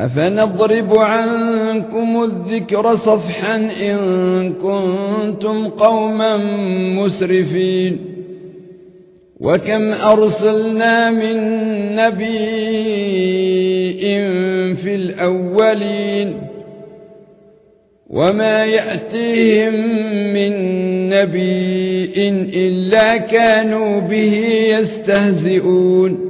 أفنضرب عنكم الذكر صفحا إن كنتم قوما مسرفين وكم أرسلنا من نبي في الأولين وما يأتيهم من نبي إلا كانوا به يستهزئون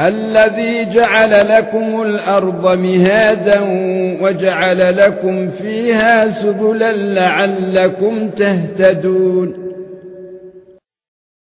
الذي جعل لكم الأرض مهادا وجعل لكم فيها سبلا لعلكم تهتدون